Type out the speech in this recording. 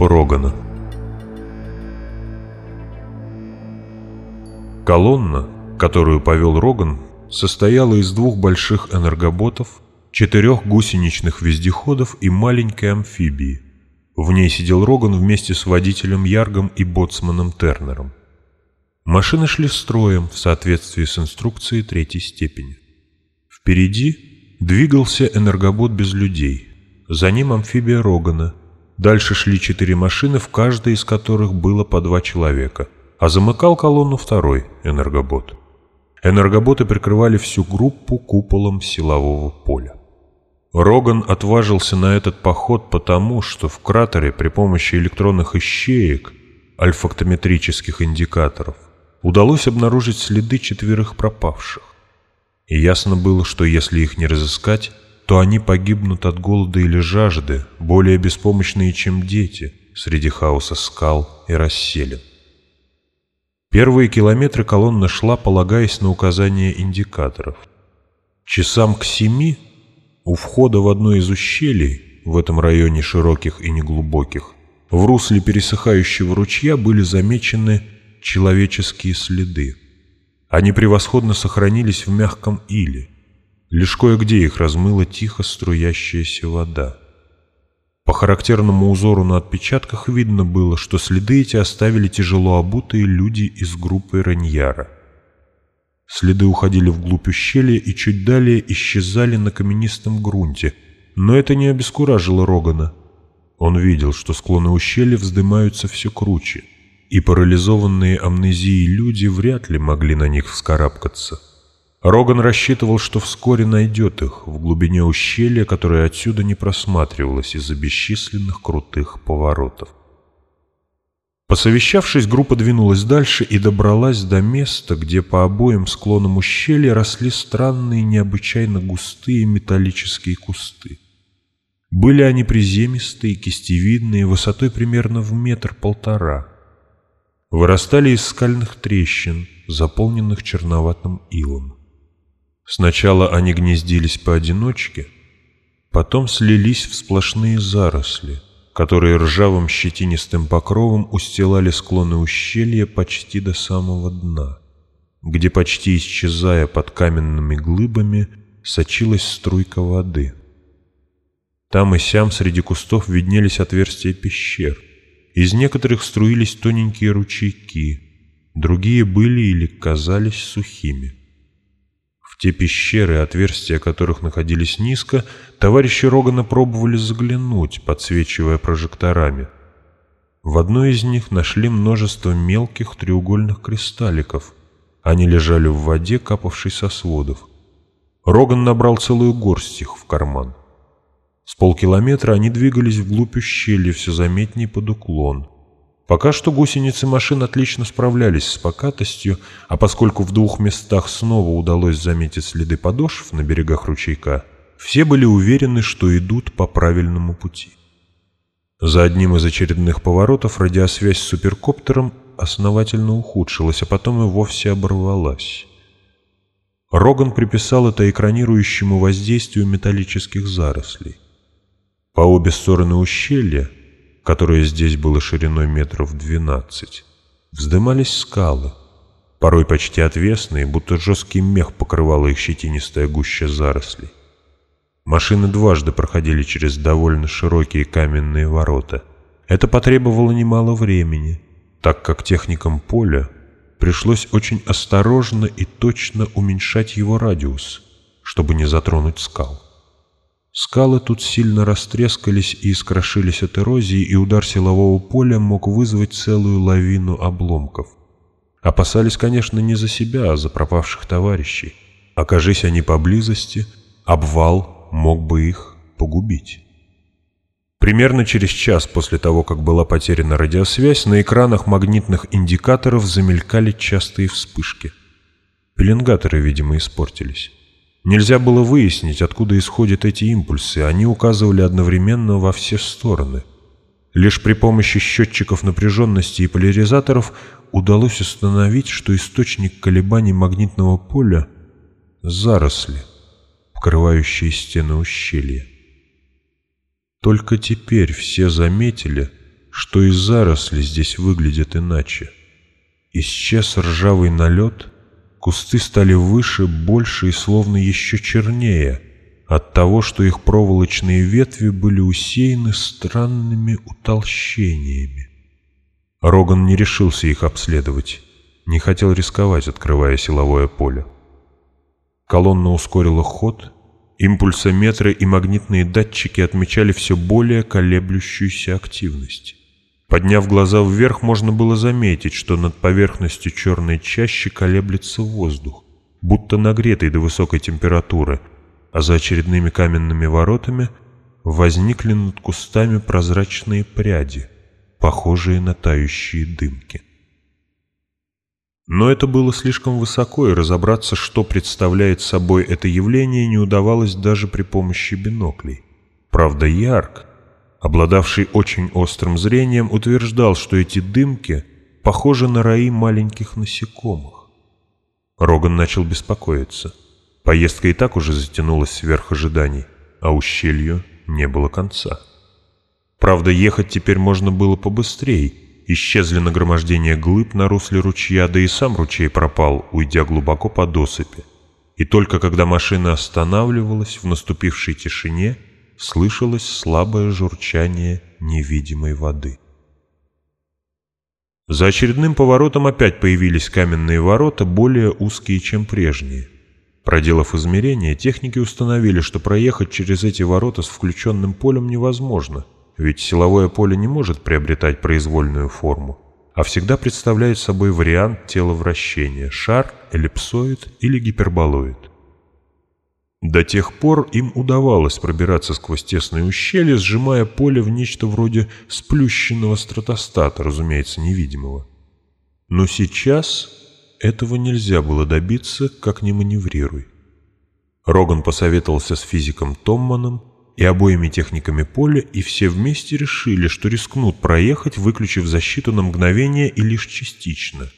Группа Рогана Колонна, которую повел Роган, состояла из двух больших энергоботов, четырех гусеничных вездеходов и маленькой амфибии. В ней сидел Роган вместе с водителем Яргом и боцманом Тернером. Машины шли строем в соответствии с инструкцией третьей степени. Впереди двигался энергобот без людей, за ним амфибия Рогана. Дальше шли четыре машины, в каждой из которых было по два человека, а замыкал колонну второй энергобот. Энергоботы прикрывали всю группу куполом силового поля. Роган отважился на этот поход потому, что в кратере при помощи электронных ищеек, альфактометрических индикаторов, удалось обнаружить следы четверых пропавших. И ясно было, что если их не разыскать, то они погибнут от голода или жажды, более беспомощные, чем дети, среди хаоса скал и расселен. Первые километры колонна шла, полагаясь на указания индикаторов. Часам к семи у входа в одно из ущелий, в этом районе широких и неглубоких, в русле пересыхающего ручья были замечены человеческие следы. Они превосходно сохранились в мягком иле. Лишь кое-где их размыла тихо струящаяся вода. По характерному узору на отпечатках видно было, что следы эти оставили тяжело обутые люди из группы Раньяра. Следы уходили вглубь ущелья и чуть далее исчезали на каменистом грунте, но это не обескуражило Рогана. Он видел, что склоны ущелья вздымаются все круче — и парализованные амнезией люди вряд ли могли на них вскарабкаться. Роган рассчитывал, что вскоре найдет их в глубине ущелья, которое отсюда не просматривалось из-за бесчисленных крутых поворотов. Посовещавшись, группа двинулась дальше и добралась до места, где по обоим склонам ущелья росли странные, необычайно густые металлические кусты. Были они приземистые, кистевидные, высотой примерно в метр-полтора вырастали из скальных трещин, заполненных черноватым илом. Сначала они гнездились поодиночке, потом слились в сплошные заросли, которые ржавым щетинистым покровом устилали склоны ущелья почти до самого дна, где, почти исчезая под каменными глыбами, сочилась струйка воды. Там и сям среди кустов виднелись отверстия пещер — из некоторых струились тоненькие ручейки, другие были или казались сухими. Те пещеры, отверстия которых находились низко, товарищи Рогана пробовали заглянуть, подсвечивая прожекторами. В одной из них нашли множество мелких треугольных кристалликов. Они лежали в воде, капавшей со сводов. Роган набрал целую горсть их в карман. С полкилометра они двигались вглубь ущелья, все заметнее под уклон. Пока что гусеницы машин отлично справлялись с покатостью, а поскольку в двух местах снова удалось заметить следы подошв на берегах ручейка, все были уверены, что идут по правильному пути. За одним из очередных поворотов радиосвязь с суперкоптером основательно ухудшилась, а потом и вовсе оборвалась. Роган приписал это экранирующему воздействию металлических зарослей. По обе стороны ущелья, которое здесь было шириной метров двенадцать, вздымались скалы, порой почти отвесные, будто жесткий мех покрывала их щетинистая гуща зарослей. Машины дважды проходили через довольно широкие каменные ворота. Это потребовало немало времени, так как техникам поля пришлось очень осторожно и точно уменьшать его радиус, чтобы не затронуть скал. Скалы тут сильно растрескались и искрошились от эрозии, и удар силового поля мог вызвать целую лавину обломков. Опасались, конечно, не за себя, а за пропавших товарищей. Окажись они поблизости, обвал мог бы их погубить. Примерно через час после того, как была потеряна радиосвязь, на экранах магнитных индикаторов замелькали частые вспышки. Пеленгаторы, видимо, испортились. Нельзя было выяснить, откуда исходят эти импульсы, они указывали одновременно во все стороны. Лишь при помощи счетчиков напряженности и поляризаторов удалось установить, что источник колебаний магнитного поля — заросли, покрывающие стены ущелья. Только теперь все заметили, что и заросли здесь выглядят иначе. Исчез ржавый налет, кусты стали выше, больше и словно еще чернее от того, что их проволочные ветви были усеяны странными утолщениями. Роган не решился их обследовать, не хотел рисковать, открывая силовое поле. Колонна ускорила ход, импульсометры и магнитные датчики отмечали все более колеблющуюся активность. Подняв глаза вверх, можно было заметить, что над поверхностью черной чащи колеблется воздух, будто нагретый до высокой температуры, а за очередными каменными воротами возникли над кустами прозрачные пряди — похожие на тающие дымки. Но это было слишком высоко, и разобраться, что представляет собой это явление, не удавалось даже при помощи биноклей. Правда, Ярк, обладавший очень острым зрением, утверждал, что эти дымки похожи на раи маленьких насекомых. Роган начал беспокоиться. Поездка и так уже затянулась сверх ожиданий, а ущелью не было конца. Правда, ехать теперь можно было побыстрее. Исчезли нагромождения глыб на русле ручья, да и сам ручей пропал, уйдя глубоко под осыпи. И только когда машина останавливалась в наступившей тишине, слышалось слабое журчание невидимой воды. За очередным поворотом опять появились каменные ворота, более узкие, чем прежние. Проделав измерения, техники установили, что проехать через эти ворота с включенным полем невозможно — ведь силовое поле не может приобретать произвольную форму, а всегда представляет собой вариант тела вращения – шар, эллипсоид или гиперболоид. До тех пор им удавалось пробираться сквозь тесное ущелье, сжимая поле в нечто вроде сплющенного стратостата, разумеется, невидимого. Но сейчас этого нельзя было добиться, как ни маневрируй. Роган посоветовался с физиком Томманом, и обоими техниками поля, и все вместе решили, что рискнут проехать, выключив защиту на мгновение и лишь частично.